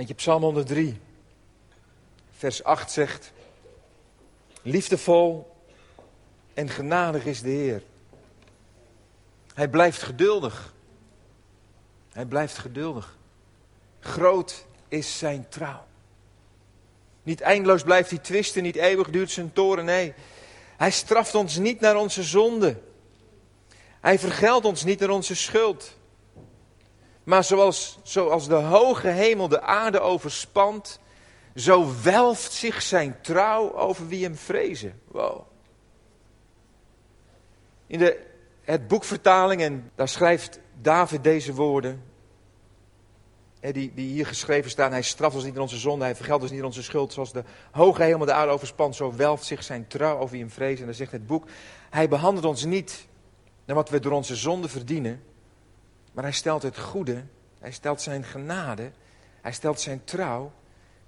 Weet je, Psalm 103, vers 8 zegt: Liefdevol en genadig is de Heer. Hij blijft geduldig. Hij blijft geduldig. Groot is zijn trouw. Niet eindeloos blijft hij twisten, niet eeuwig duurt zijn toren. Nee, hij straft ons niet naar onze zonde. Hij vergeldt ons niet naar onze schuld. Maar zoals, zoals de hoge hemel de aarde overspant, zo welft zich zijn trouw over wie hem vrezen. Wow. In de, het boekvertaling, en daar schrijft David deze woorden die, die hier geschreven staan. Hij straft ons niet in onze zonde, hij vergeldt ons niet in onze schuld. Zoals de hoge hemel de aarde overspant, zo welft zich zijn trouw over wie hem vrezen. En dan zegt het boek, hij behandelt ons niet naar wat we door onze zonde verdienen. Maar hij stelt het goede, hij stelt zijn genade, hij stelt zijn trouw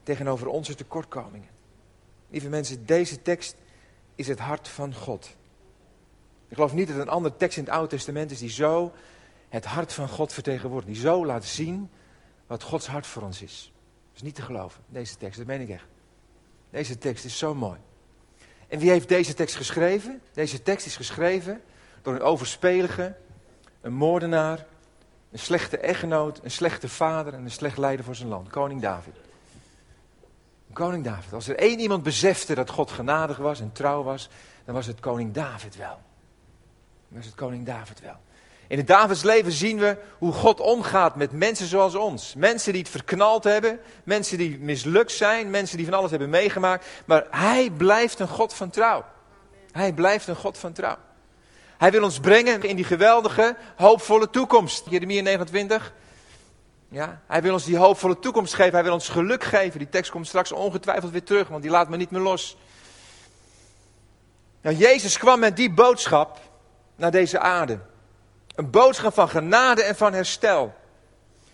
tegenover onze tekortkomingen. Lieve mensen, deze tekst is het hart van God. Ik geloof niet dat een andere tekst in het Oude Testament is die zo het hart van God vertegenwoordigt. Die zo laat zien wat Gods hart voor ons is. Dat is niet te geloven, deze tekst, dat meen ik echt. Deze tekst is zo mooi. En wie heeft deze tekst geschreven? Deze tekst is geschreven door een overspelige, een moordenaar, een slechte echtgenoot, een slechte vader en een slecht leider voor zijn land. Koning David. Koning David. Als er één iemand besefte dat God genadig was en trouw was, dan was het koning David wel. Dan was het koning David wel. In het Davids leven zien we hoe God omgaat met mensen zoals ons. Mensen die het verknald hebben, mensen die mislukt zijn, mensen die van alles hebben meegemaakt. Maar hij blijft een God van trouw. Hij blijft een God van trouw. Hij wil ons brengen in die geweldige, hoopvolle toekomst. Jeremia 29. Ja, hij wil ons die hoopvolle toekomst geven. Hij wil ons geluk geven. Die tekst komt straks ongetwijfeld weer terug, want die laat me niet meer los. Nou, Jezus kwam met die boodschap naar deze aarde. Een boodschap van genade en van herstel.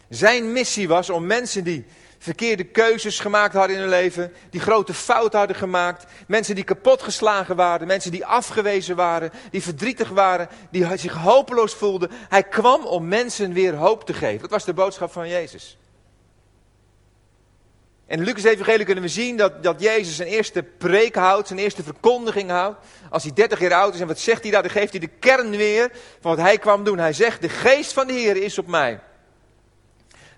Zijn missie was om mensen die verkeerde keuzes gemaakt hadden in hun leven, die grote fouten hadden gemaakt, mensen die kapotgeslagen waren, mensen die afgewezen waren, die verdrietig waren, die zich hopeloos voelden. Hij kwam om mensen weer hoop te geven. Dat was de boodschap van Jezus. En in Lucas Evangelie kunnen we zien dat, dat Jezus zijn eerste preek houdt, zijn eerste verkondiging houdt. Als hij 30 jaar oud is en wat zegt hij daar? Dan geeft hij de kern weer van wat hij kwam doen. Hij zegt, de geest van de Heer is op mij.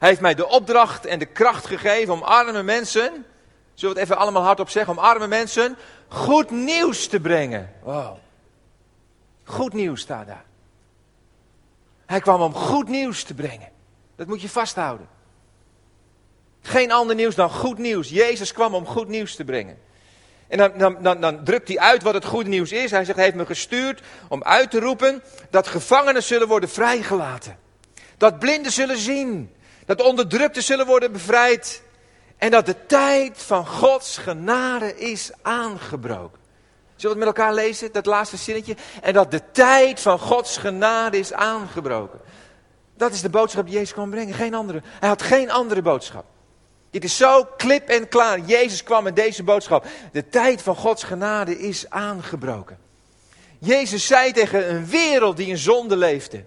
Hij heeft mij de opdracht en de kracht gegeven om arme mensen, zullen we het even allemaal hardop zeggen, om arme mensen goed nieuws te brengen. Wow. Goed nieuws staat daar. Hij kwam om goed nieuws te brengen. Dat moet je vasthouden. Geen ander nieuws dan goed nieuws. Jezus kwam om goed nieuws te brengen. En dan, dan, dan, dan, drukt hij uit wat het goede nieuws is. Hij zegt, hij heeft me gestuurd om uit te roepen dat gevangenen zullen worden vrijgelaten. Dat blinden zullen zien. Dat onderdrukten zullen worden bevrijd. En dat de tijd van Gods genade is aangebroken. Zullen we het met elkaar lezen, dat laatste zinnetje? En dat de tijd van Gods genade is aangebroken. Dat is de boodschap die Jezus kwam brengen. Geen andere. Hij had geen andere boodschap. Dit is zo klip en klaar. Jezus kwam met deze boodschap. De tijd van Gods genade is aangebroken. Jezus zei tegen een wereld die in zonde leefde.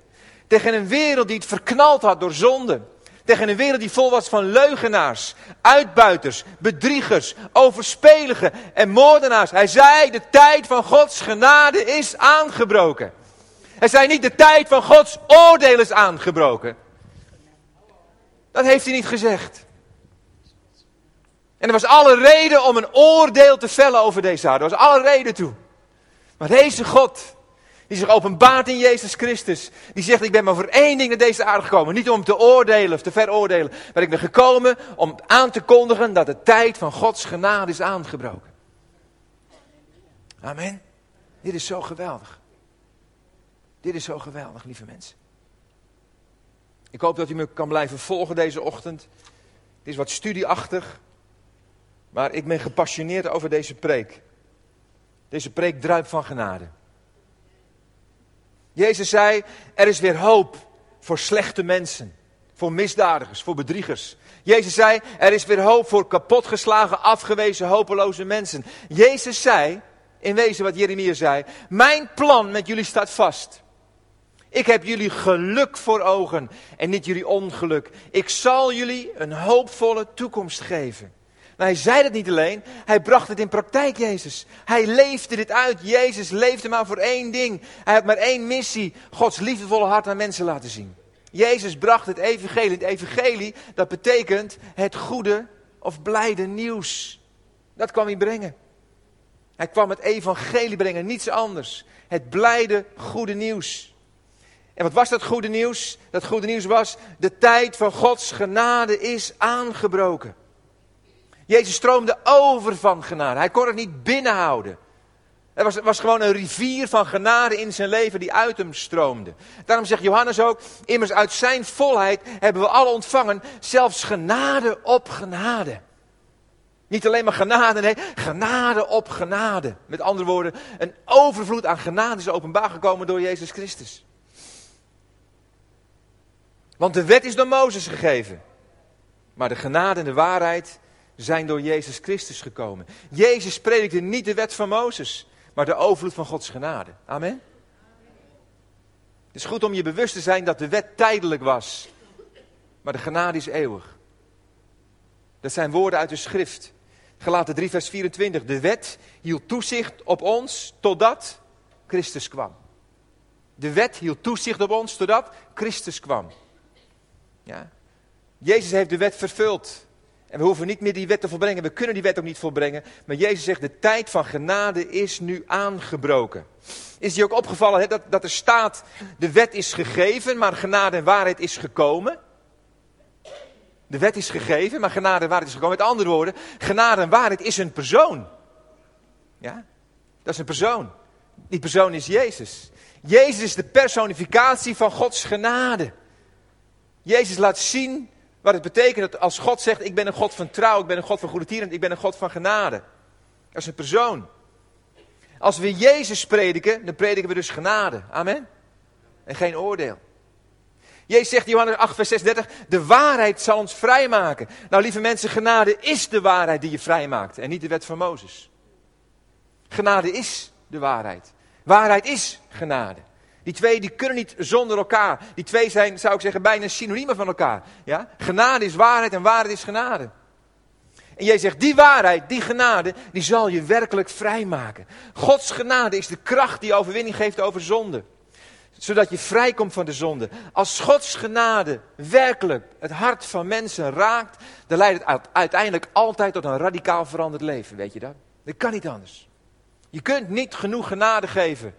Tegen een wereld die het verknald had door zonde. Tegen een wereld die vol was van leugenaars, uitbuiters, bedriegers, overspeligen en moordenaars. Hij zei, de tijd van Gods genade is aangebroken. Hij zei niet, de tijd van Gods oordeel is aangebroken. Dat heeft hij niet gezegd. En er was alle reden om een oordeel te vellen over deze aarde. Er was alle reden toe. Maar deze God, die zich openbaart in Jezus Christus, die zegt: Ik ben maar voor één ding naar deze aarde gekomen. Niet om te oordelen of te veroordelen, maar ik ben gekomen om aan te kondigen dat de tijd van Gods genade is aangebroken. Amen. Dit is zo geweldig. Dit is zo geweldig, lieve mensen. Ik hoop dat u me kan blijven volgen deze ochtend. Het is wat studieachtig. Maar ik ben gepassioneerd over deze preek. Deze preek druipt van genade. Jezus zei, er is weer hoop voor slechte mensen, voor misdadigers, voor bedriegers. Jezus zei, er is weer hoop voor kapotgeslagen, afgewezen, hopeloze mensen. Jezus zei, in wezen wat Jeremia zei, mijn plan met jullie staat vast. Ik heb jullie geluk voor ogen en niet jullie ongeluk. Ik zal jullie een hoopvolle toekomst geven. Maar hij zei dat niet alleen, hij bracht het in praktijk, Jezus. Hij leefde dit uit. Jezus leefde maar voor één ding. Hij had maar één missie: Gods liefdevolle hart aan mensen laten zien. Jezus bracht het evangelie. Het evangelie, dat betekent het goede of blijde nieuws. Dat kwam hij brengen. Hij kwam het evangelie brengen, niets anders. Het blijde goede nieuws. En wat was dat goede nieuws? Dat goede nieuws was, de tijd van Gods genade is aangebroken. Jezus stroomde over van genade. Hij kon het niet binnenhouden. Er was, was gewoon een rivier van genade in zijn leven die uit hem stroomde. Daarom zegt Johannes ook, immers uit zijn volheid hebben we alle ontvangen, zelfs genade op genade. Niet alleen maar genade, nee, genade op genade. Met andere woorden, een overvloed aan genade is openbaar gekomen door Jezus Christus. Want de wet is door Mozes gegeven. Maar de genade en de waarheid zijn door Jezus Christus gekomen. Jezus predikte niet de wet van Mozes, maar de overvloed van Gods genade. Amen. Het is goed om je bewust te zijn dat de wet tijdelijk was, maar de genade is eeuwig. Dat zijn woorden uit de schrift. Gelaten 3, vers 24. De wet hield toezicht op ons totdat Christus kwam. De wet hield toezicht op ons totdat Christus kwam. Ja. Jezus heeft de wet vervuld. En we hoeven niet meer die wet te volbrengen. We kunnen die wet ook niet volbrengen. Maar Jezus zegt, de tijd van genade is nu aangebroken. Is je ook opgevallen dat, dat er staat, de wet is gegeven, maar genade en waarheid is gekomen? De wet is gegeven, maar genade en waarheid is gekomen. Met andere woorden, genade en waarheid is een persoon. Ja, dat is een persoon. Die persoon is Jezus. Jezus is de personificatie van Gods genade. Jezus laat zien wat het betekent dat als God zegt, ik ben een God van trouw, ik ben een God van goede tieren, ik ben een God van genade. Dat is een persoon. Als we Jezus prediken, dan prediken we dus genade. Amen. En geen oordeel. Jezus zegt in Johannes 8, vers 36, de waarheid zal ons vrijmaken. Nou, lieve mensen, genade is de waarheid die je vrijmaakt en niet de wet van Mozes. Genade is de waarheid. Waarheid is genade. Die twee die kunnen niet zonder elkaar. Die twee zijn, zou ik zeggen, bijna synoniemen van elkaar. Ja? Genade is waarheid en waarheid is genade. En jij zegt, die waarheid, die genade, die zal je werkelijk vrijmaken. Gods genade is de kracht die overwinning geeft over zonde. Zodat je vrijkomt van de zonde. Als Gods genade werkelijk het hart van mensen raakt, dan leidt het uiteindelijk altijd tot een radicaal veranderd leven. Weet je dat? Dat kan niet anders. Je kunt niet genoeg genade geven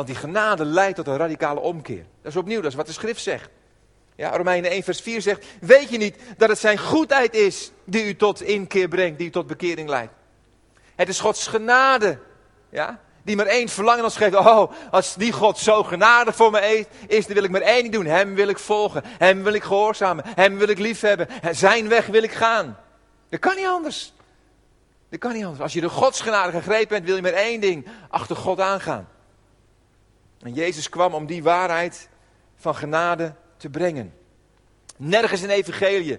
want die genade leidt tot een radicale omkeer. Dat is opnieuw, dat is wat de schrift zegt. Ja, Romeinen 1 vers 4 zegt, weet je niet dat het zijn goedheid is die u tot inkeer brengt, die u tot bekering leidt. Het is Gods genade, ja, die maar één verlangen ons geeft. Oh, als die God zo genadig voor me is, dan wil ik maar één ding doen. Hem wil ik volgen, hem wil ik gehoorzamen, hem wil ik liefhebben. Zijn weg wil ik gaan. Dat kan niet anders. Dat kan niet anders. Als je de Gods genade gegrepen bent, wil je maar één ding, achter God aangaan. En Jezus kwam om die waarheid van genade te brengen. Nergens in Evangelie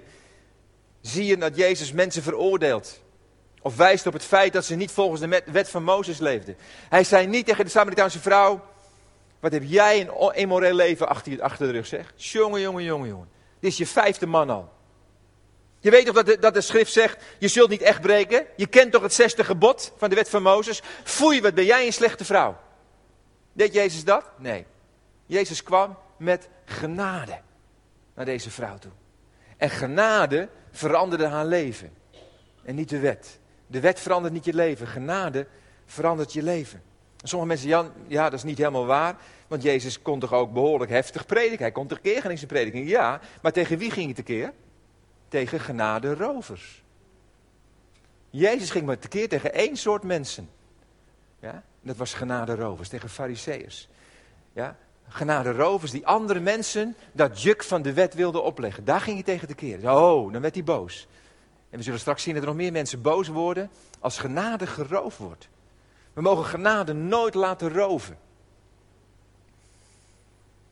zie je dat Jezus mensen veroordeelt. Of wijst op het feit dat ze niet volgens de wet van Mozes leefden. Hij zei niet tegen de Samaritaanse vrouw: Wat heb jij een immoreel leven achter, achter de rug, zeg? Jongen, jongen, jongen, jongen. Dit is je vijfde man al. Je weet toch dat de, dat de schrift zegt: Je zult niet echt breken? Je kent toch het zesde gebod van de wet van Mozes? Foei, wat ben jij een slechte vrouw? Deed Jezus dat? Nee. Jezus kwam met genade naar deze vrouw toe. En genade veranderde haar leven. En niet de wet. De wet verandert niet je leven. Genade verandert je leven. sommige mensen, Jan, ja, dat is niet helemaal waar. Want Jezus kon toch ook behoorlijk heftig prediken. Hij kon tekeer gaan in zijn prediking. Ja, maar tegen wie ging hij tekeer? Tegen genade rovers. Jezus ging maar tekeer tegen één soort mensen. Ja? Dat was genaderovers tegen fariseeërs. Ja? Genaderovers die andere mensen dat juk van de wet wilden opleggen. Daar ging hij tegen te keren. Oh, dan werd hij boos. En we zullen straks zien dat er nog meer mensen boos worden als genade geroofd wordt. We mogen genade nooit laten roven.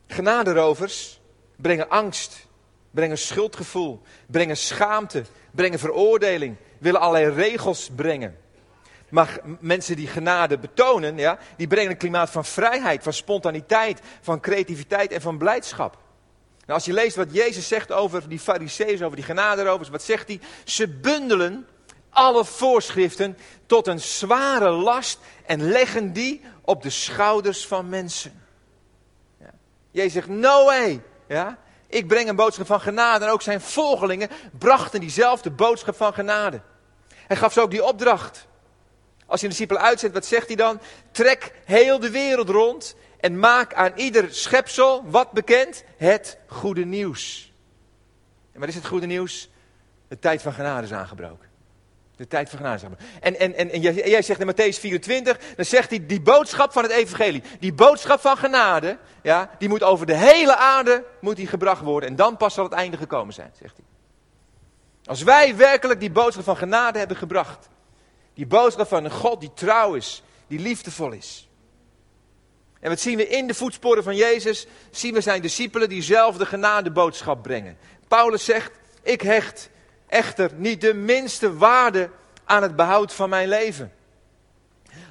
Genaderovers brengen angst, brengen schuldgevoel, brengen schaamte, brengen veroordeling, willen allerlei regels brengen. Maar mensen die genade betonen, ja, die brengen een klimaat van vrijheid, van spontaniteit, van creativiteit en van blijdschap. Nou, als je leest wat Jezus zegt over die fariseeën, over die genaderovers, wat zegt hij? Ze bundelen alle voorschriften tot een zware last en leggen die op de schouders van mensen. Ja. Jezus zegt, no way. Ja? Ik breng een boodschap van genade en ook zijn volgelingen brachten diezelfde boodschap van genade. Hij gaf ze ook die opdracht. Als je een discipel uitzet, wat zegt hij dan? Trek heel de wereld rond en maak aan ieder schepsel wat bekend? Het goede nieuws. En wat is het goede nieuws? De tijd van genade is aangebroken. De tijd van genade is aangebroken. En, en, en, en jij zegt in Matthäus 24, dan zegt hij, die boodschap van het evangelie, die boodschap van genade, ja, die moet over de hele aarde moet die gebracht worden. En dan pas zal het einde gekomen zijn, zegt hij. Als wij werkelijk die boodschap van genade hebben gebracht, die boodschap van een God die trouw is, die liefdevol is. En wat zien we in de voetsporen van Jezus? Zien we zijn discipelen die zelf de genadeboodschap brengen. Paulus zegt, ik hecht echter niet de minste waarde aan het behoud van mijn leven.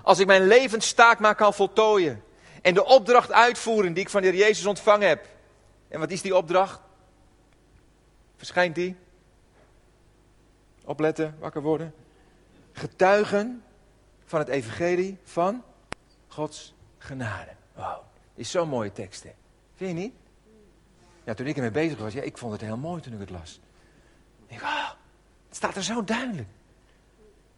Als ik mijn levenstaak maar kan voltooien en de opdracht uitvoeren die ik van de Heer Jezus ontvangen heb. En wat is die opdracht? Verschijnt die? Opletten, wakker worden. Getuigen van het evangelie van Gods genade. Wauw, is zo'n mooie tekst, hè? Vind je niet? Ja, toen ik ermee bezig was, ja, ik vond het heel mooi toen ik het las. Ik oh, het staat er zo duidelijk.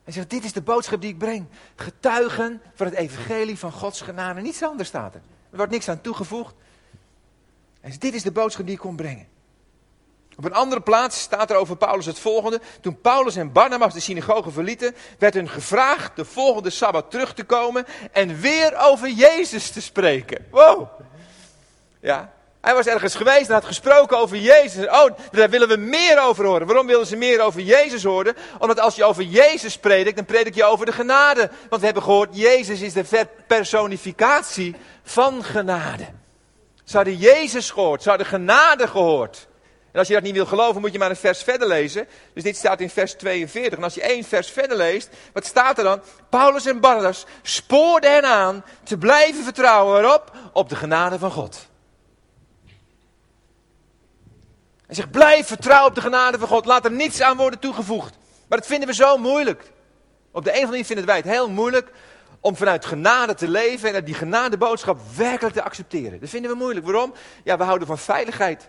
Hij zegt, dit is de boodschap die ik breng. Getuigen van het evangelie van Gods genade. Niets anders staat er. Er wordt niks aan toegevoegd. Hij zegt, dit is de boodschap die ik kom brengen. Op een andere plaats staat er over Paulus het volgende. Toen Paulus en Barnabas de synagoge verlieten, werd hun gevraagd de volgende Sabbat terug te komen en weer over Jezus te spreken. Wow. Ja, hij was ergens geweest en had gesproken over Jezus. Oh, daar willen we meer over horen. Waarom willen ze meer over Jezus horen? Omdat als je over Jezus predikt, dan predik je over de genade. Want we hebben gehoord, Jezus is de personificatie van genade. Ze hadden Jezus gehoord, ze hadden genade gehoord. En als je dat niet wil geloven, moet je maar een vers verder lezen. Dus dit staat in vers 42. En als je één vers verder leest, wat staat er dan? Paulus en Barnabas spoorden hen aan te blijven vertrouwen waarop? Op de genade van God. Hij zegt, blijf vertrouwen op de genade van God. Laat er niets aan worden toegevoegd. Maar dat vinden we zo moeilijk. Op de een of andere manier vinden wij het heel moeilijk om vanuit genade te leven en die genadeboodschap werkelijk te accepteren. Dat vinden we moeilijk. Waarom? Ja, we houden van veiligheid.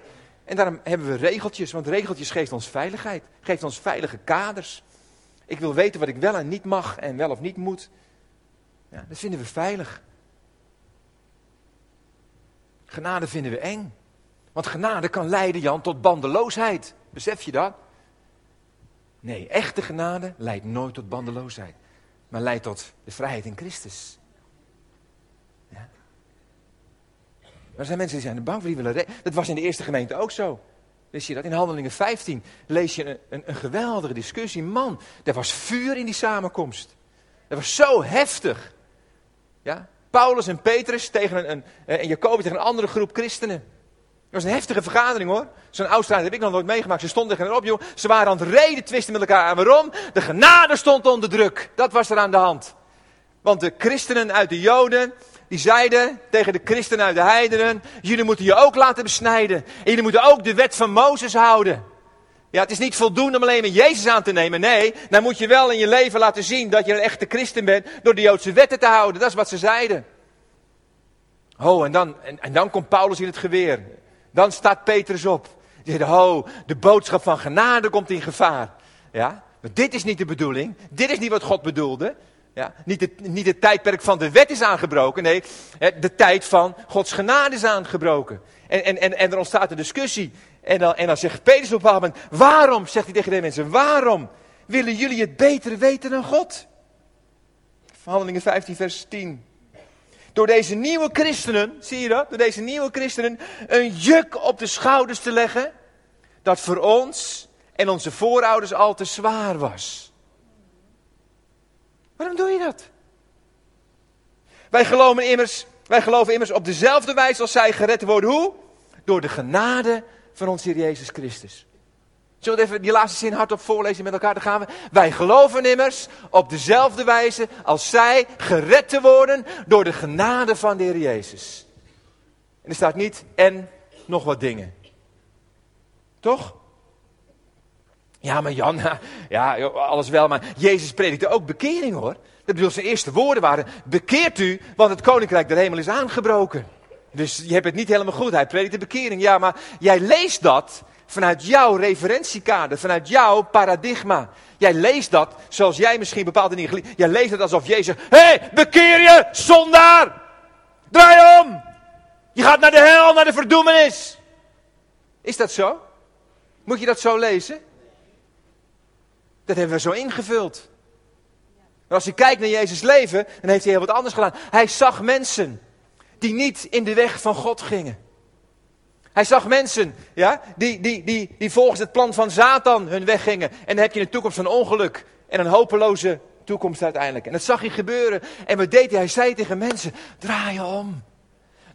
En daarom hebben we regeltjes, want regeltjes geeft ons veiligheid. Geeft ons veilige kaders. Ik wil weten wat ik wel en niet mag en wel of niet moet. Ja, dat vinden we veilig. Genade vinden we eng. Want genade kan leiden, Jan, tot bandeloosheid. Besef je dat? Nee, echte genade leidt nooit tot bandeloosheid. Maar leidt tot de vrijheid in Christus. Er zijn mensen die zijn er bang voor, die willen... Dat was in de eerste gemeente ook zo. Lees je dat? In Handelingen 15 lees je een, een, een geweldige discussie. Man, er was vuur in die samenkomst. Dat was zo heftig. Ja? Paulus en Petrus tegen een, een, en Jacobus tegen een andere groep christenen. Het was een heftige vergadering hoor. Zo'n oudstrijd heb ik nog nooit meegemaakt. Ze stonden tegen erop, joh. Ze waren aan het reden twisten met elkaar. En waarom? De genade stond onder druk. Dat was er aan de hand. Want de christenen uit de Joden, die zeiden tegen de christenen uit de heidenen: Jullie moeten je ook laten besnijden. En jullie moeten ook de wet van Mozes houden. Ja, het is niet voldoende om alleen maar Jezus aan te nemen. Nee, dan moet je wel in je leven laten zien dat je een echte christen bent door de Joodse wetten te houden. Dat is wat ze zeiden. Oh, en dan, en, dan komt Paulus in het geweer. Dan staat Petrus op. Die zegt, oh, de boodschap van genade komt in gevaar. Ja, dit is niet de bedoeling. Dit is niet wat God bedoelde. Ja, niet, het, niet het tijdperk van de wet is aangebroken. Nee, de tijd van Gods genade is aangebroken. En, en, en, en er ontstaat een discussie. En dan, en dan zegt Petrus op een moment, waarom, zegt hij tegen de mensen, waarom willen jullie het beter weten dan God? Verhandelingen 15 vers 10 door deze nieuwe christenen, zie je dat? Door deze nieuwe christenen een juk op de schouders te leggen dat voor ons en onze voorouders al te zwaar was. Waarom doe je dat? Wij geloven immers, wij geloven immers op dezelfde wijze als zij gered worden. Hoe? Door de genade van ons Heer Jezus Christus. Zullen we even die laatste zin hardop voorlezen met elkaar? Dan gaan we. Wij geloven immers op dezelfde wijze als zij gered te worden door de genade van de Heer Jezus. En er staat niet en nog wat dingen. Toch? Ja, maar Jan, ja, alles wel, maar Jezus predikte ook bekering hoor. Dat bedoel, zijn eerste woorden waren, bekeert u, want het koninkrijk der hemel is aangebroken. Dus je hebt het niet helemaal goed, hij predikte bekering. Ja, maar jij leest dat vanuit jouw referentiekader, vanuit jouw paradigma. Jij leest dat zoals jij misschien bepaalde dingen Jij leest het alsof Jezus hé, hey, bekeer je, zondaar! Draai om! Je gaat naar de hel, naar de verdoemenis. Is dat zo? Moet je dat zo lezen? Dat hebben we zo ingevuld. Maar als je kijkt naar Jezus' leven, dan heeft hij heel wat anders gedaan. Hij zag mensen die niet in de weg van God gingen. Hij zag mensen ja, die, die, die, die volgens het plan van Satan hun weg gingen. En dan heb je een toekomst van ongeluk en een hopeloze toekomst uiteindelijk. En dat zag hij gebeuren. En wat deed hij? Hij zei tegen mensen, draai om.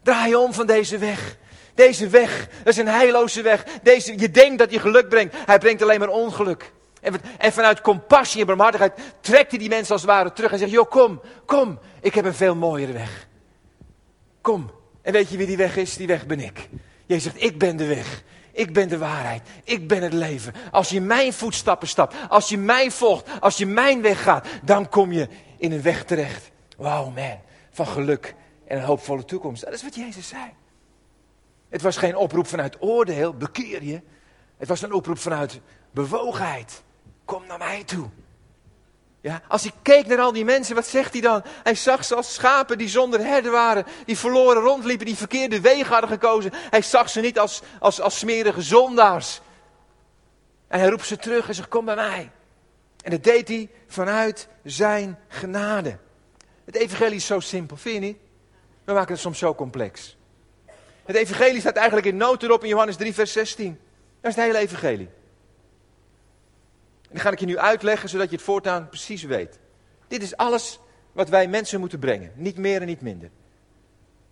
Draai om van deze weg. Deze weg, dat is een heilloze weg. Deze, je denkt dat je geluk brengt. Hij brengt alleen maar ongeluk. En, vanuit compassie en barmhartigheid trekt hij die mensen als het ware terug. En zegt, joh, kom, kom. Ik heb een veel mooiere weg. Kom. En weet je wie die weg is? Die weg ben ik. Jij zegt, ik ben de weg. Ik ben de waarheid. Ik ben het leven. Als je mijn voetstappen stapt, als je mij volgt, als je mijn weg gaat, dan kom je in een weg terecht. Wow man, van geluk en een hoopvolle toekomst. Dat is wat Jezus zei. Het was geen oproep vanuit oordeel, bekeer je. Het was een oproep vanuit bewogenheid. Kom naar mij toe. Ja, als hij keek naar al die mensen, wat zegt hij dan? Hij zag ze als schapen die zonder herder waren, die verloren rondliepen, die verkeerde wegen hadden gekozen. Hij zag ze niet als, als, als smerige zondaars. En hij roept ze terug en zegt, kom bij mij. En dat deed hij vanuit zijn genade. Het evangelie is zo simpel, vind je niet? We maken het soms zo complex. Het evangelie staat eigenlijk in nood erop in Johannes 3, vers 16. Dat is het hele evangelie. En dat ga ik je nu uitleggen, zodat je het voortaan precies weet. Dit is alles wat wij mensen moeten brengen. Niet meer en niet minder.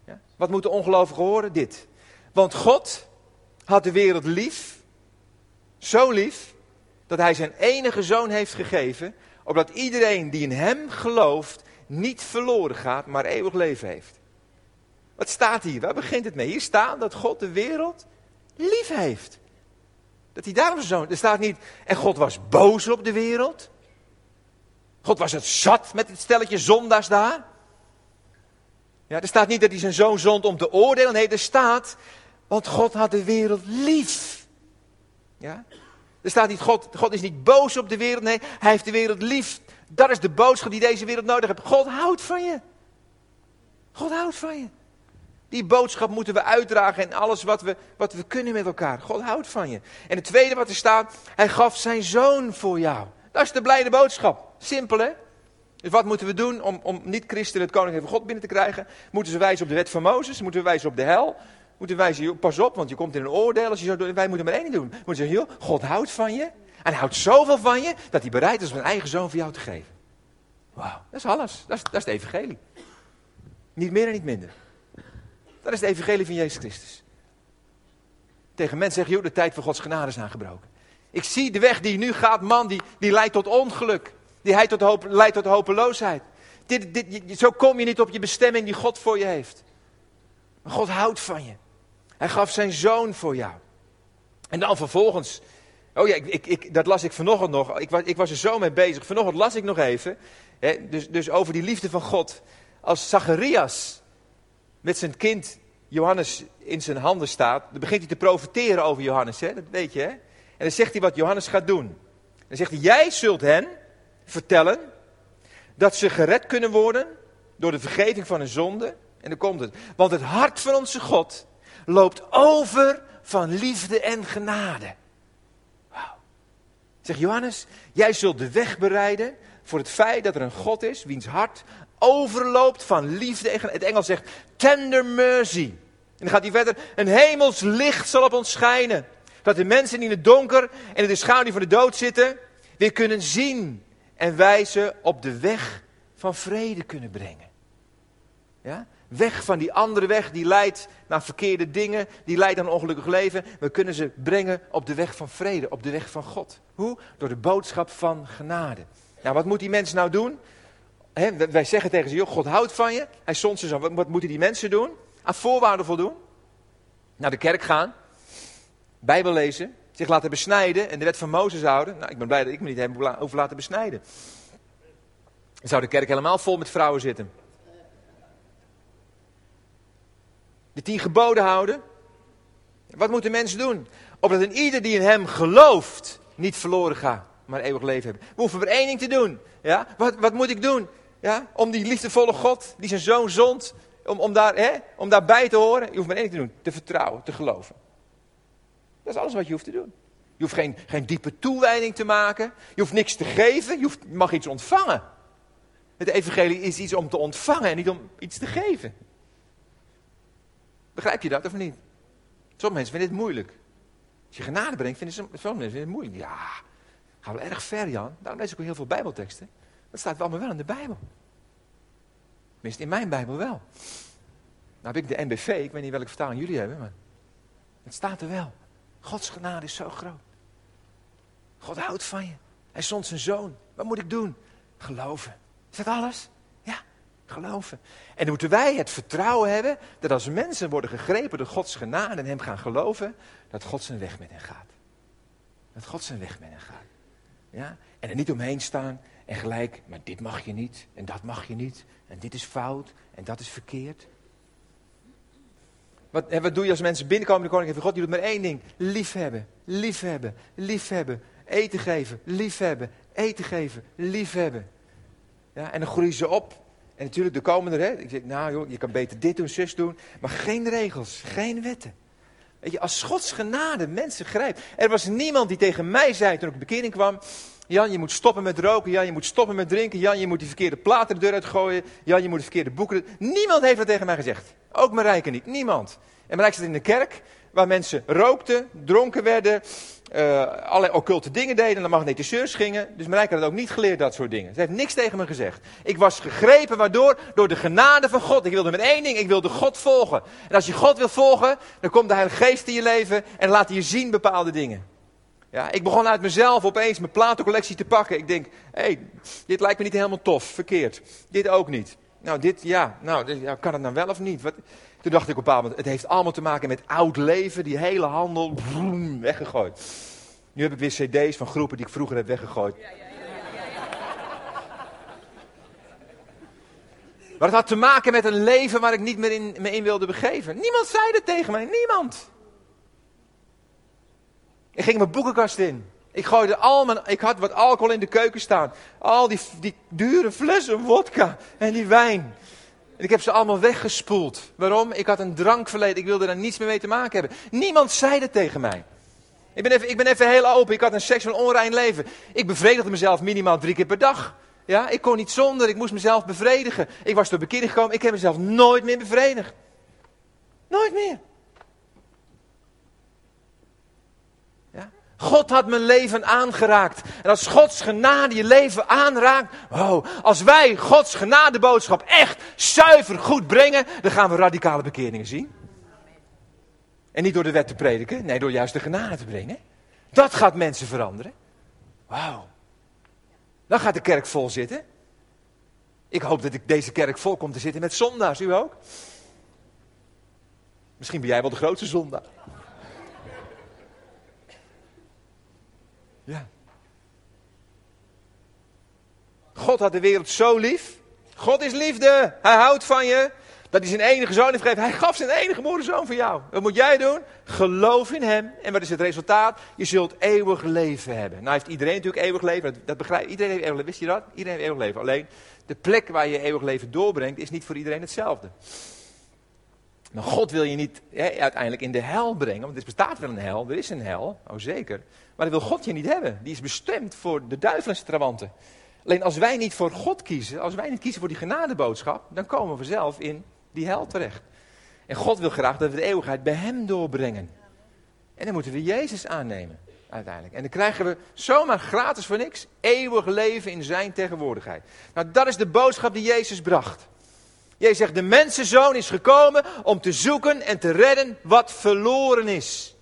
Ja? Wat moeten ongelovigen horen? Dit. Want God had de wereld lief, zo lief, dat hij zijn enige zoon heeft gegeven, opdat iedereen die in hem gelooft niet verloren gaat, maar eeuwig leven heeft. Wat staat hier? Waar begint het mee? Hier staat dat God de wereld lief heeft. Dat hij daarom zo. Er staat niet. En God was boos op de wereld. God was het zat met het stelletje zondaars daar. Ja, er staat niet dat hij zijn zoon zond om te oordelen. Nee, er staat. Want God had de wereld lief. Ja? Er staat niet, God, God is niet boos op de wereld. Nee, hij heeft de wereld lief. Dat is de boodschap die deze wereld nodig heeft. God houdt van je. God houdt van je. Die boodschap moeten we uitdragen in alles wat we, wat we kunnen met elkaar. God houdt van je. En het tweede wat er staat, hij gaf zijn zoon voor jou. Dat is de blijde boodschap. Simpel hè? Dus wat moeten we doen om, om niet-christenen het koninkrijk van God binnen te krijgen? Moeten ze wijzen op de wet van Mozes? Moeten we wijzen op de hel? Moeten we wijzen, pas op, want je komt in een oordeel als je zo Wij moeten maar één doen. We moeten zeggen, joh, God houdt van je. En hij houdt zoveel van je, dat hij bereid is om zijn eigen zoon voor jou te geven. Wauw, dat is alles. Dat is, dat is de evangelie. Niet meer en niet minder. Dat is het evangelie van Jezus Christus. Tegen mensen zeg je, de tijd voor Gods genade is aangebroken. Ik zie de weg die nu gaat, man, die, die leidt tot ongeluk. Die leidt tot, hoop, leidt tot hopeloosheid. Dit, dit, zo kom je niet op je bestemming die God voor je heeft. God houdt van je. Hij gaf zijn zoon voor jou. En dan vervolgens. Oh ja, ik, ik, dat las ik vanochtend nog. Ik was, ik was er zo mee bezig. Vanochtend las ik nog even. Hè, dus, dus over die liefde van God. Als Zacharias met zijn kind Johannes in zijn handen staat, dan begint hij te profiteren over Johannes, hè? dat weet je. Hè? En dan zegt hij wat Johannes gaat doen. Dan zegt hij, jij zult hen vertellen dat ze gered kunnen worden door de vergeving van hun zonde. En dan komt het. Want het hart van onze God loopt over van liefde en genade. Wauw. Zeg Johannes, jij zult de weg bereiden voor het feit dat er een God is, wiens hart overloopt van liefde. Het Engels zegt tender mercy. En dan gaat hij verder. Een hemels licht zal op ons schijnen. Dat de mensen die in het donker en in de schaduw van de dood zitten, weer kunnen zien en wijzen op de weg van vrede kunnen brengen. Ja? Weg van die andere weg, die leidt naar verkeerde dingen, die leidt naar een ongelukkig leven. We kunnen ze brengen op de weg van vrede, op de weg van God. Hoe? Door de boodschap van genade. Nou, wat moet die mensen nou doen? Wij zeggen tegen ze, joh, God houdt van je. Hij stond ze zo. Wat, wat moeten die mensen doen? Aan voorwaarden voldoen. Naar de kerk gaan. Bijbel lezen. Zich laten besnijden en de wet van Mozes houden. Nou, ik ben blij dat ik me niet heb over laten besnijden. Dan zou de kerk helemaal vol met vrouwen zitten. De tien geboden houden. Wat moeten mensen doen? Opdat een ieder die in hem gelooft niet verloren gaat, maar eeuwig leven hebben. We hoeven maar één ding te doen. Ja? Wat, wat moet ik doen? Ja? Om die liefdevolle God, die zijn zoon zond, om, om, daar, hè, om daarbij te horen. Je hoeft maar één ding te doen. Te vertrouwen, te geloven. Dat is alles wat je hoeft te doen. Je hoeft geen, geen diepe toewijding te maken. Je hoeft niks te geven. Je, hoeft, mag iets ontvangen. Het evangelie is iets om te ontvangen en niet om iets te geven. Begrijp je dat of niet? Sommige mensen vinden het moeilijk. Als je genade brengt, vinden sommige mensen het moeilijk. Ja, gaan we erg ver, Jan. Daarom lees ik ook heel veel Bijbelteksten. Dat staat allemaal wel in de Bijbel. Tenminste, in mijn Bijbel wel. Nou heb ik de NBV, ik weet niet welke vertaling jullie hebben, maar het staat er wel. Gods genade is zo groot. God houdt van je. Hij zond zijn zoon. Wat moet ik doen? Geloven. Is dat alles? Ja, geloven. En dan moeten wij het vertrouwen hebben dat als mensen worden gegrepen door Gods genade en hem gaan geloven, dat God zijn weg met hen gaat. Dat God zijn weg met hen gaat. Ja? En er niet omheen staan en gelijk, maar dit mag je niet en dat mag je niet en dit is fout en dat is verkeerd. Wat, en wat doe je als mensen binnenkomen in de Koninkrijk van God? Je doet maar één ding. Liefhebben, liefhebben, liefhebben. Eten geven, liefhebben, eten geven, liefhebben. Ja, en dan groeien ze op. En natuurlijk, de komende, hè, ik zeg, nou joh, je kan beter dit doen, zus doen. Maar geen regels, geen wetten. Weet je, als Gods genade mensen grijpt. Er was niemand die tegen mij zei toen ik bekering kwam. Jan, je moet stoppen met roken. Jan, je moet stoppen met drinken. Jan, je moet die verkeerde platen de deur uitgooien. Jan, je moet de verkeerde boeken. Niemand heeft dat tegen mij gezegd. Ook Marijke niet. Niemand. En Marijke zat in de kerk waar mensen rookten, dronken werden, uh, allerlei occulte dingen deden, naar magnetiseurs gingen. Dus Marijke had ook niet geleerd, dat soort dingen. Ze heeft niks tegen me gezegd. Ik was gegrepen, waardoor? Door de genade van God. Ik wilde met één ding, ik wilde God volgen. En als je God wil volgen, dan komt de Heilige Geest in je leven en laat je zien bepaalde dingen. Ja, ik begon uit mezelf opeens mijn platencollectie te pakken. Ik denk, hé, hey, dit lijkt me niet helemaal tof, verkeerd. Dit ook niet. Nou, dit, ja, nou, dit, ja, kan het nou wel of niet? Toen dacht ik op een bepaald moment, het heeft allemaal te maken met oud leven, die hele handel, vroom, weggegooid. Nu heb ik weer cd's van groepen die ik vroeger heb weggegooid. Maar het had te maken met een leven waar ik niet meer in, me in wilde begeven. Niemand zei dat tegen mij, niemand. Ging mijn boekenkast in. Ik gooide al mijn, ik had wat alcohol in de keuken staan. Al die, die dure flessen vodka en die wijn. En ik heb ze allemaal weggespoeld. Waarom? Ik had een drankverleden. Ik wilde daar niets meer mee te maken hebben. Niemand zei dat tegen mij. Ik ben, even, ik ben even heel open. Ik had een seksueel onrein leven. Ik bevredigde mezelf minimaal drie keer per dag. Ja, ik kon niet zonder. Ik moest mezelf bevredigen. Ik was door bekering gekomen. Ik heb mezelf nooit meer bevredigd. Nooit meer. God had mijn leven aangeraakt. En als Gods genade je leven aanraakt, wow, als wij Gods genadeboodschap echt zuiver goed brengen, dan gaan we radicale bekeringen zien. En niet door de wet te prediken, nee, door juist de genade te brengen. Dat gaat mensen veranderen. Wauw. Dan gaat de kerk vol zitten. Ik hoop dat ik deze kerk vol kom te zitten met zondaars, u ook? Misschien ben jij wel de grootste zondaar. Ja. God had de wereld zo lief. God is liefde. Hij houdt van je. Dat hij zijn enige zoon heeft gegeven. Hij gaf zijn enige moederzoon voor jou. Wat moet jij doen? Geloof in hem. En wat is het resultaat? Je zult eeuwig leven hebben. Nou heeft iedereen natuurlijk eeuwig leven. Dat, dat Iedereen heeft eeuwig leven. Wist je dat? Iedereen heeft eeuwig leven. Alleen de plek waar je eeuwig leven doorbrengt is niet voor iedereen hetzelfde. Maar God wil je niet hè, uiteindelijk in de hel brengen. Want er bestaat wel een hel. Er is een hel. Oh zeker. Maar dat wil God je niet hebben. Die is bestemd voor de duivel en trawanten. Alleen als wij niet voor God kiezen, als wij niet kiezen voor die genadeboodschap, dan komen we zelf in die hel terecht. En God wil graag dat we de eeuwigheid bij Hem doorbrengen. En dan moeten we Jezus aannemen, uiteindelijk. En dan krijgen we zomaar gratis voor niks eeuwig leven in Zijn tegenwoordigheid. Nou, dat is de boodschap die Jezus bracht. Jezus zegt, de mensenzoon is gekomen om te zoeken en te redden wat verloren is.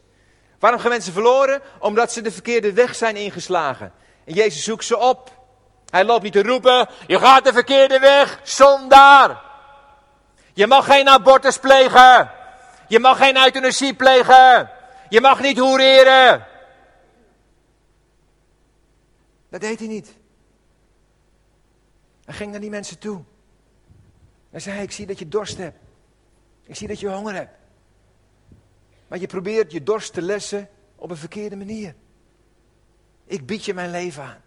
Waarom gaan mensen verloren? Omdat ze de verkeerde weg zijn ingeslagen. En Jezus zoekt ze op. Hij loopt niet te roepen, je gaat de verkeerde weg, zondaar. Je mag geen abortus plegen. Je mag geen euthanasie plegen. Je mag niet hoereren. Dat deed hij niet. Hij ging naar die mensen toe. Hij zei, ik zie dat je dorst hebt. Ik zie dat je honger hebt. Maar je probeert je dorst te lessen op een verkeerde manier. Ik bied je mijn leven aan.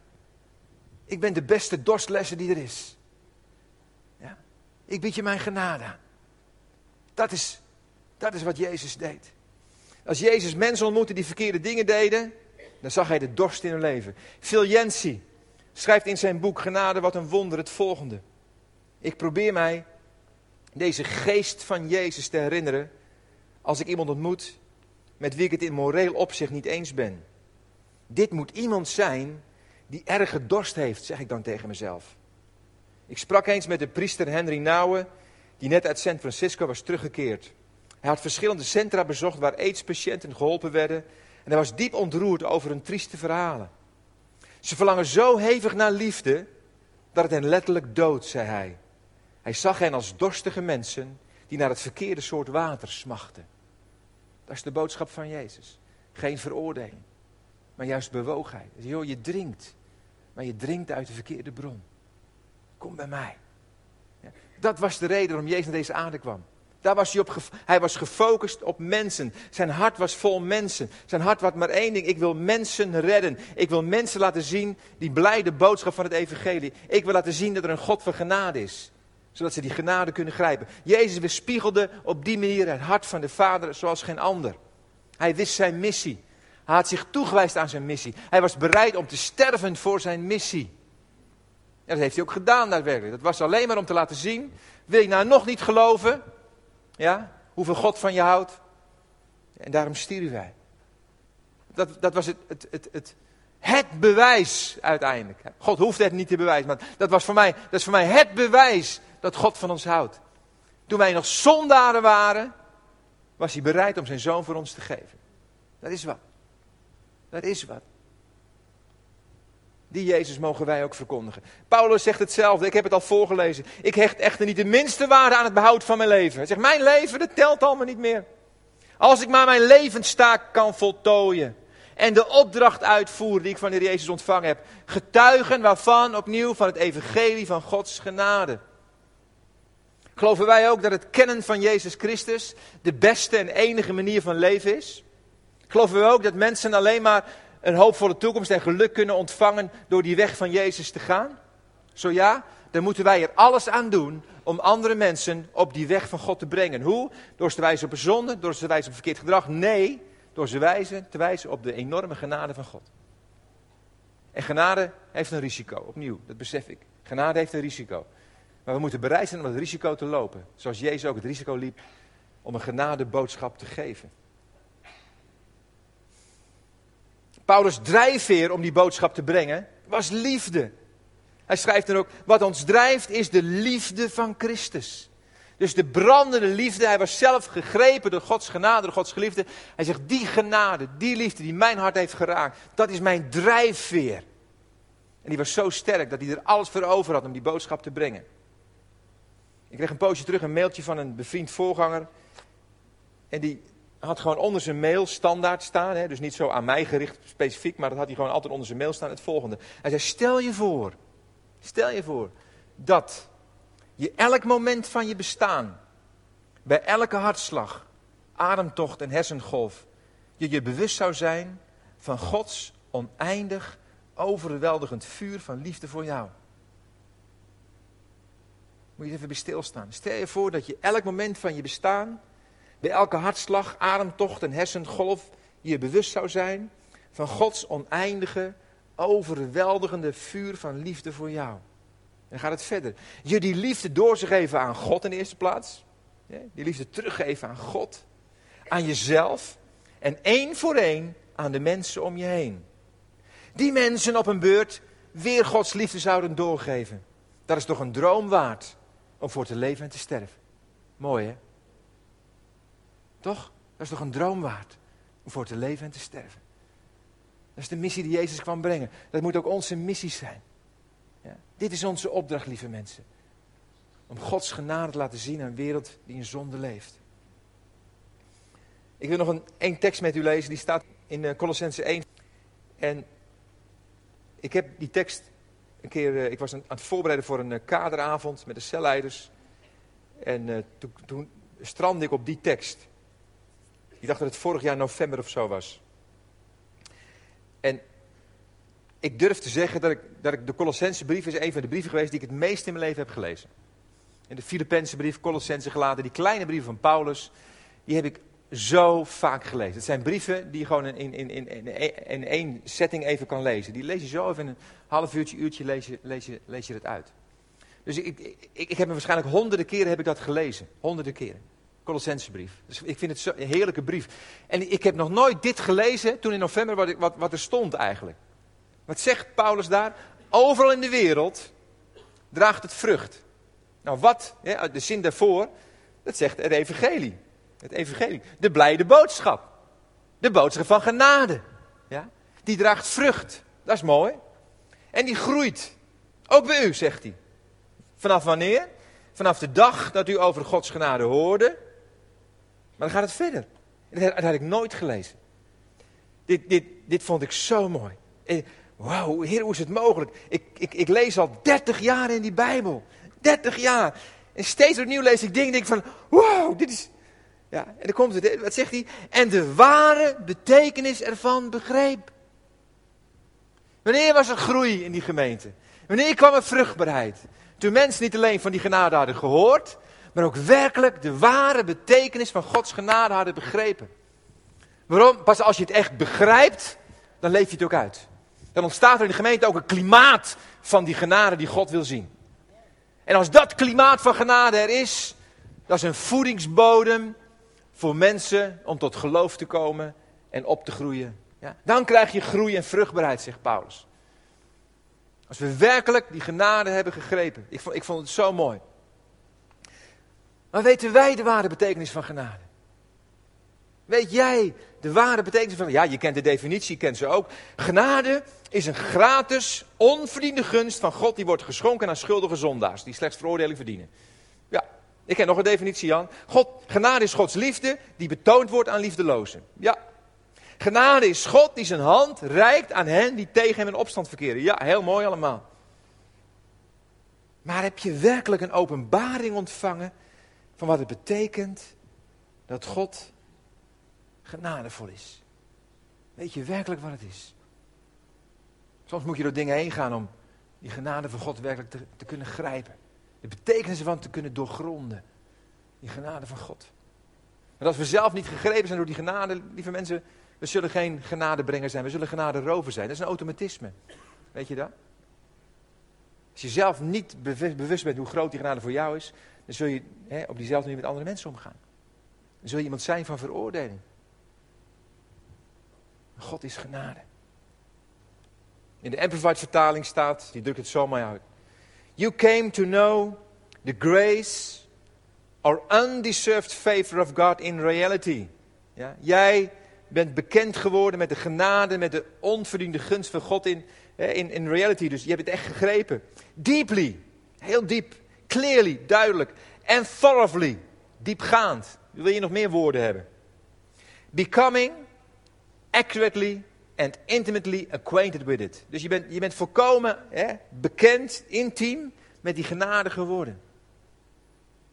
Ik ben de beste dorstlesser die er is. Ja? Ik bied je mijn genade aan. Dat is, dat is wat Jezus deed. Als Jezus mensen ontmoette die verkeerde dingen deden, dan zag hij de dorst in hun leven. Phil schrijft in zijn boek Genade wat een wonder het volgende. Ik probeer mij deze geest van Jezus te herinneren als ik iemand ontmoet met wie ik het in moreel opzicht niet eens ben. Dit moet iemand zijn die erge dorst heeft, zeg ik dan tegen mezelf. Ik sprak eens met de priester Henry Nouwen, die net uit San Francisco was teruggekeerd. Hij had verschillende centra bezocht waar aidspatiënten geholpen werden en hij was diep ontroerd over hun trieste verhalen. Ze verlangen zo hevig naar liefde dat het hen letterlijk dood, zei hij. Hij zag hen als dorstige mensen die naar het verkeerde soort water smachten. Dat is de boodschap van Jezus. Geen veroordeling, maar juist bewogenheid. Dus, joh, je drinkt, maar je drinkt uit de verkeerde bron. Kom bij mij. Ja, dat was de reden waarom Jezus naar deze aarde kwam. Daar was hij, op hij was gefocust op mensen. Zijn hart was vol mensen. Zijn hart had maar één ding. Ik wil mensen redden. Ik wil mensen laten zien die blijde boodschap van het evangelie. Ik wil laten zien dat er een God van genade is. Zodat ze die genade kunnen grijpen. Jezus weerspiegelde op die manier het hart van de Vader zoals geen ander. Hij wist zijn missie. Hij had zich toegewijst aan zijn missie. Hij was bereid om te sterven voor zijn missie. Dat heeft hij ook gedaan daadwerkelijk. Dat was alleen maar om te laten zien. Wil je nou nog niet geloven? Ja, hoeveel God van je houdt. En daarom stierf hij. Dat, dat was het, het, het, het, het bewijs uiteindelijk. God hoefde het niet te bewijzen, maar dat, was voor mij, dat is voor mij het bewijs dat God van ons houdt. Toen wij nog zondaren waren, was hij bereid om zijn zoon voor ons te geven. Dat is wat. Dat is wat. Die Jezus mogen wij ook verkondigen. Paulus zegt hetzelfde, ik heb het al voorgelezen. Ik hecht echter niet de minste waarde aan het behoud van mijn leven. Hij zegt, mijn leven, dat telt allemaal niet meer. Als ik maar mijn levenstaak kan voltooien. En de opdracht uitvoeren die ik van de Jezus ontvangen heb. Getuigen waarvan opnieuw van het evangelie van Gods genade. Geloven wij ook dat het kennen van Jezus Christus de beste en enige manier van leven is? Geloven we ook dat mensen alleen maar een hoopvolle toekomst en geluk kunnen ontvangen door die weg van Jezus te gaan? Zo ja, dan moeten wij er alles aan doen om andere mensen op die weg van God te brengen. Hoe? Door ze te wijzen op zonde, door ze te wijzen op verkeerd gedrag? Nee, door ze wijzen, te wijzen op de enorme genade van God. En genade heeft een risico, opnieuw, dat besef ik. Genade heeft een risico. Maar we moeten bereid zijn om het risico te lopen. Zoals Jezus ook het risico liep om een genadeboodschap te geven. Paulus' drijfveer om die boodschap te brengen was liefde. Hij schrijft dan ook, wat ons drijft is de liefde van Christus. Dus de brandende liefde, hij was zelf gegrepen door Gods genade, door Gods geliefde. Hij zegt, die genade, die liefde die mijn hart heeft geraakt, dat is mijn drijfveer. En die was zo sterk dat hij er alles voor over had om die boodschap te brengen. Ik kreeg een poosje terug een mailtje van een bevriend voorganger. En die had gewoon onder zijn mail standaard staan. Hè, dus niet zo aan mij gericht specifiek, maar dat had hij gewoon altijd onder zijn mail staan. Het volgende. Hij zei, stel je voor, stel je voor dat je elk moment van je bestaan, bij elke hartslag, ademtocht en hersengolf, je je bewust zou zijn van Gods oneindig overweldigend vuur van liefde voor jou. Moet je even bij stilstaan. Stel je voor dat je elk moment van je bestaan, bij elke hartslag, ademtocht en hersengolf, je bewust zou zijn van Gods oneindige, overweldigende vuur van liefde voor jou. En gaat het verder. Je die liefde door geven aan God in de eerste plaats. Die liefde teruggeven aan God, aan jezelf en één voor één aan de mensen om je heen. Die mensen op een beurt weer Gods liefde zouden doorgeven. Dat is toch een droom waard. Om voor te leven en te sterven. Mooi hè? Toch? Dat is toch een droom waard? Om voor te leven en te sterven. Dat is de missie die Jezus kwam brengen. Dat moet ook onze missie zijn. Ja. Dit is onze opdracht, lieve mensen. Om Gods genade te laten zien aan een wereld die in zonde leeft. Ik wil nog een één tekst met u lezen, die staat in uh, Colossense 1. En ik heb die tekst een keer, uh, ik was aan, het voorbereiden voor een uh, kaderavond met de celleiders. En toen, toen strandde ik op die tekst. Ik dacht dat het vorig jaar november of zo was. En ik durf te zeggen dat ik, dat ik de Colossense brief is een van de brieven geweest die ik het meest in mijn leven heb gelezen. En de Filippense brief, Colossense gelaten, die kleine brieven van Paulus, die heb ik zo vaak gelezen. Het zijn brieven die je gewoon in, in, in, in, in één setting even kan lezen. Die lees je zo even in een half uurtje, uurtje lees je, lees je, lees je het uit. Dus ik, ik, ik heb me waarschijnlijk honderden keren heb ik dat gelezen. Honderden keren. Colossense brief. Dus ik vind het een heerlijke brief. En ik heb nog nooit dit gelezen toen in november wat, wat, er stond eigenlijk. Wat zegt Paulus daar? Overal in de wereld draagt het vrucht. Nou wat, de zin daarvoor, dat zegt het evangelie. Het evangelie. De blijde boodschap. De boodschap van genade. Ja? Die draagt vrucht. Dat is mooi. En die groeit. Ook bij u, zegt hij. Vanaf wanneer? Vanaf de dag dat u over Gods genade hoorde. Maar dan gaat het verder. Dat had ik nooit gelezen. Dit, dit, dit vond ik zo mooi. Wauw, heer, hoe is het mogelijk? Ik, ik, ik lees al 30 jaar in die Bijbel. 30 jaar. En steeds opnieuw lees ik dingen en denk van, wow, dit is... Ja, en dan komt het, wat zegt hij? En de ware betekenis ervan begreep. Wanneer was er groei in die gemeente? Wanneer kwam er vruchtbaarheid? Toen mensen niet alleen van die genade hadden gehoord, maar ook werkelijk de ware betekenis van Gods genade hadden begrepen. Waarom? Pas als je het echt begrijpt, dan leef je het ook uit. Dan ontstaat er in de gemeente ook een klimaat van die genade die God wil zien. En als dat klimaat van genade er is, dat is een voedingsbodem voor mensen om tot geloof te komen en op te groeien. Ja? Dan krijg je groei en vruchtbaarheid, zegt Paulus. Als we werkelijk die genade hebben gegrepen. Ik vond, ik vond het zo mooi. Maar weten wij de ware betekenis van genade? Weet jij de ware betekenis van... Ja, je kent de definitie, je kent ze ook. Genade is een gratis, onverdiende gunst van God... die wordt geschonken aan schuldige zondaars... die slechts veroordeling verdienen. Ik ken nog een definitie, Jan. God, genade is Gods liefde die betoond wordt aan liefdelozen. Ja. Genade is God die zijn hand reikt aan hen die tegen hem in opstand verkeren. Ja, heel mooi allemaal. Maar heb je werkelijk een openbaring ontvangen van wat het betekent dat God genadevol is. Weet je werkelijk wat het is? Soms moet je door dingen heen gaan om die genade van God werkelijk te kunnen grijpen. De betekenis ervan te kunnen doorgronden. Die genade van God. Maar als we zelf niet gegrepen zijn door die genade, lieve mensen, we zullen geen genadebrenger zijn, we zullen genade rover zijn. Dat is een automatisme. Weet je dat? Als je zelf niet bewust bent hoe groot die genade voor jou is, dan zul je hè, op diezelfde manier met andere mensen omgaan. Dan zul je iemand zijn van veroordeling. God is genade. In de Amplified vertaling staat, die drukt het zo mooi uit. You came to know the grace or undeserved favor of God in reality. Ja, jij bent bekend geworden met de genade, met de onverdiende gunst van God in, in, in reality. Dus je hebt het echt gegrepen. Deeply, heel diep, clearly, duidelijk. And thoroughly, diepgaand. Wil je nog meer woorden hebben? Becoming accurately and intimately acquainted with it. Dus je bent, je bent volkomen hè, bekend, intiem met die genade geworden.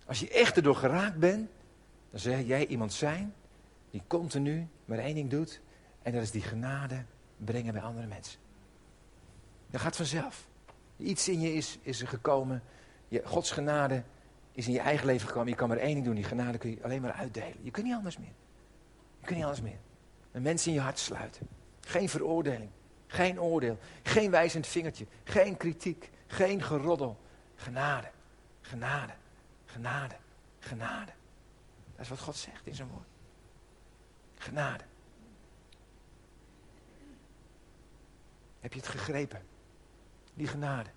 Als je echt erdoor geraakt bent, dan zeg jij iemand zijn die continu maar één ding doet. En dat is die genade brengen bij andere mensen. Dat gaat vanzelf. Iets in je is, is er gekomen. Je, Gods genade is in je eigen leven gekomen. Je kan maar één ding doen. Die genade kun je alleen maar uitdelen. Je kunt niet anders meer. Je kunt niet anders meer. Een mensen in je hart sluiten. Geen veroordeling. Geen oordeel. Geen wijzend vingertje. Geen kritiek. Geen geroddel. Genade. Genade. Genade. Genade. Dat is wat God zegt in zijn woord. Genade. Heb je het gegrepen? Die genade.